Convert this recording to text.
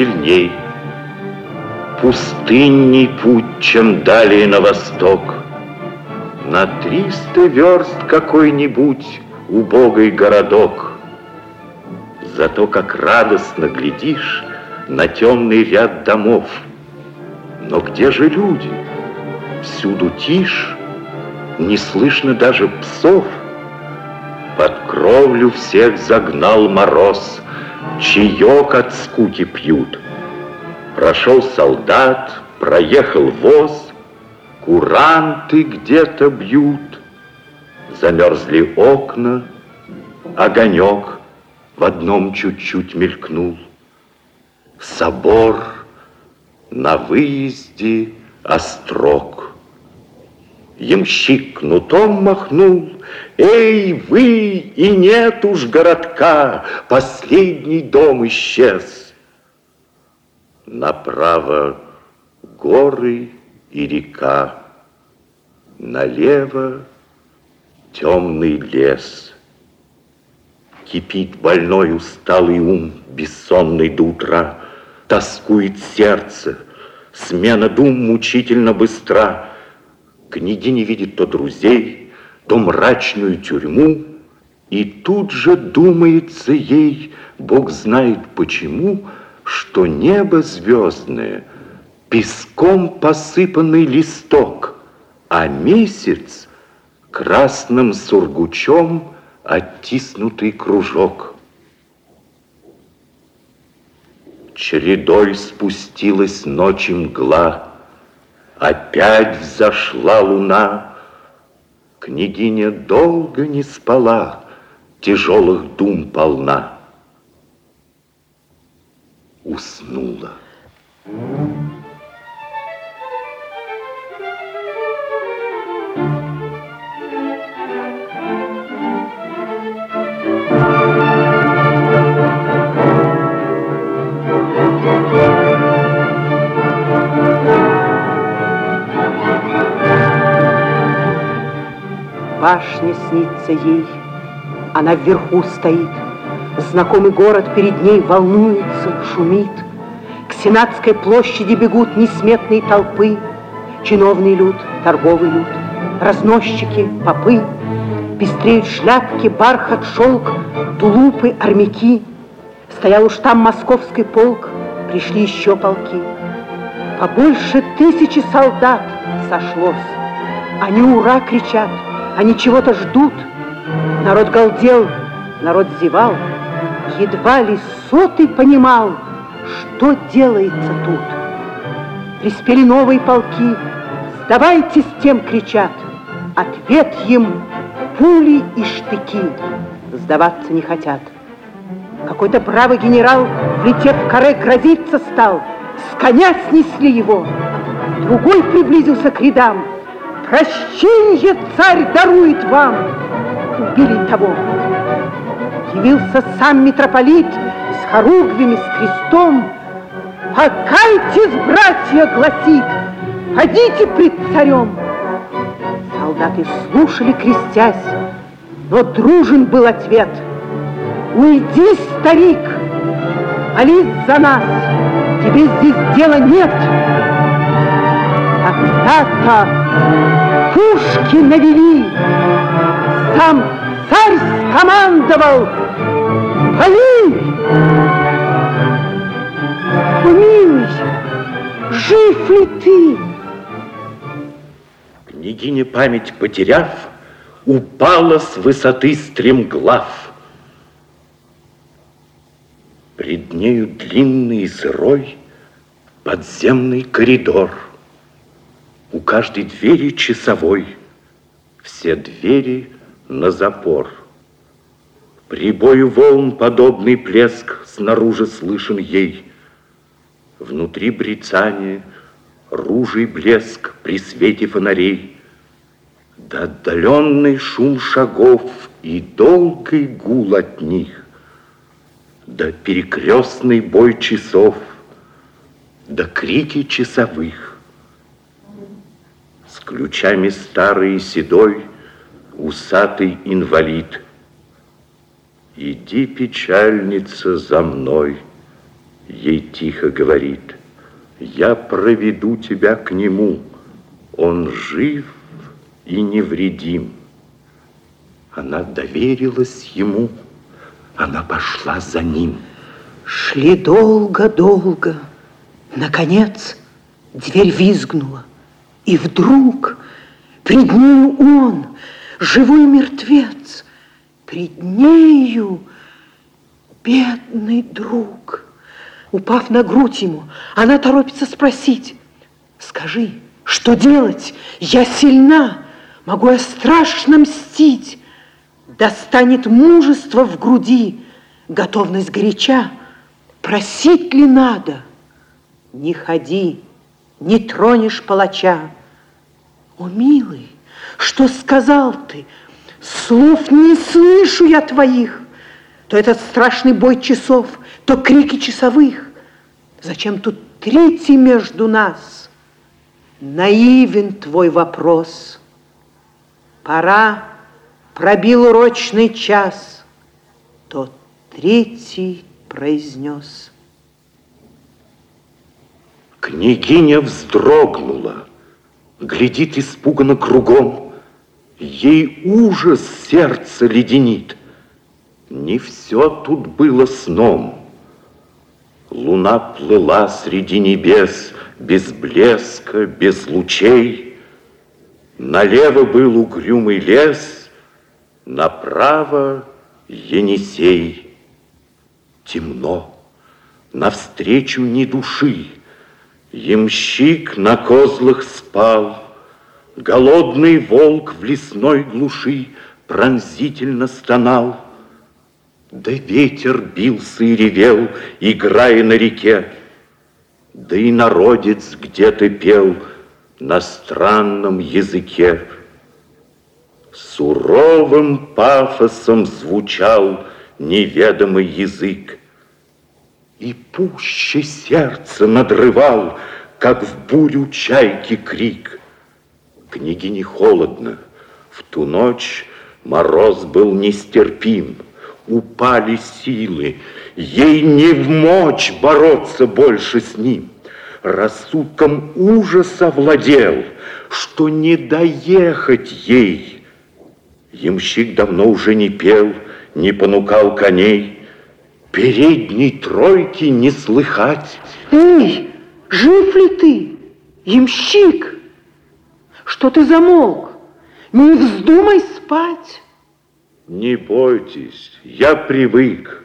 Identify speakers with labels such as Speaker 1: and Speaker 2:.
Speaker 1: сильней. Пустынней путь, чем далее на восток. На триста верст какой-нибудь убогий городок. Зато как радостно глядишь на темный ряд домов. Но где же люди? Всюду тишь, не слышно даже псов. Под кровлю всех загнал мороз, чаек от скуки пьют. Прошел солдат, проехал воз, куранты где-то бьют. Замерзли окна, огонек в одном чуть-чуть мелькнул. Собор на выезде острог. Ямщик кнутом махнул, Эй, вы, и нет уж городка, Последний дом исчез. Направо горы и река, Налево темный лес. Кипит больной усталый ум, Бессонный до утра, Тоскует сердце, Смена дум мучительно быстра. Княгиня видит то друзей, То мрачную тюрьму, И тут же думается ей, Бог знает почему, Что небо звездное, Песком посыпанный листок, А месяц красным сургучом оттиснутый кружок. Чередой спустилась ночи мгла, Опять взошла луна. Княгиня долго не спала, Тяжелых дум полна. Уснула.
Speaker 2: Башня снится ей, она вверху стоит, Знакомый город перед ней волнуется, шумит. К Сенатской площади бегут несметные толпы, Чиновный люд, торговый люд, разносчики, попы, Пестреют шляпки, бархат, шелк, тулупы, армяки. Стоял уж там московский полк, пришли еще полки. Побольше тысячи солдат сошлось. Они ура кричат, они чего-то ждут. Народ галдел, народ зевал. Едва ли сотый понимал, что делается тут. Приспели новые полки, сдавайтесь тем, кричат. Ответ им пули и штыки. Сдаваться не хотят. Какой-то бравый генерал, влетев в каре, грозиться стал. С коня снесли его. Другой приблизился к рядам. Прощенье царь дарует вам. Убили того. Явился сам митрополит с хоругвями, с крестом. Покайтесь, братья, гласит, ходите пред царем. Солдаты слушали, крестясь, но дружен был ответ. Уйди, старик, молись за нас, тебе здесь дела нет. Тогда-то пушки навели, сам царь скомандовал, пали! Милый, жив ли ты?
Speaker 1: Княгиня память потеряв, упала с высоты стремглав. Пред нею длинный сырой подземный коридор. У каждой двери часовой, все двери на запор. Прибою волн подобный плеск снаружи слышен ей. Внутри брецание, ружей блеск при свете фонарей. Да отдаленный шум шагов и долгий гул от них. Да перекрестный бой часов, да крики часовых. Ключами старый седой, усатый инвалид. Иди, печальница, за мной, ей тихо говорит, я проведу тебя к нему, он жив и невредим. Она доверилась ему, она пошла за ним.
Speaker 2: Шли долго-долго. Наконец, дверь визгнула. И вдруг пред нею он, живой мертвец, пред нею бедный друг. Упав на грудь ему, она торопится спросить, «Скажи, что делать? Я сильна, могу я страшно мстить. Достанет мужество в груди, готовность горяча. Просить ли надо? Не ходи, не тронешь палача. О, милый, что сказал ты? Слов не слышу я твоих. То этот страшный бой часов, то крики часовых. Зачем тут третий между нас? Наивен твой вопрос. Пора, пробил урочный час. То третий произнес.
Speaker 1: Княгиня вздрогнула, глядит испуганно кругом. Ей ужас сердце леденит. Не все тут было сном. Луна плыла среди небес, без блеска, без лучей. Налево был угрюмый лес, направо Енисей. Темно, навстречу ни души, Ямщик на козлах спал, Голодный волк в лесной глуши Пронзительно стонал. Да ветер бился и ревел, играя на реке. Да и народец где-то пел на странном языке. Суровым пафосом звучал неведомый язык. И пуще сердце надрывал, как в бурю чайки крик. Княгине холодно, в ту ночь мороз был нестерпим упали силы, ей не в мочь бороться больше с ним. Рассудком ужаса владел, что не доехать ей. Ямщик давно уже не пел, не понукал коней, передней тройки не слыхать.
Speaker 2: Эй, жив ли ты, ямщик? Что ты замолк? Не вздумай спать.
Speaker 1: Не бойтесь, я привык.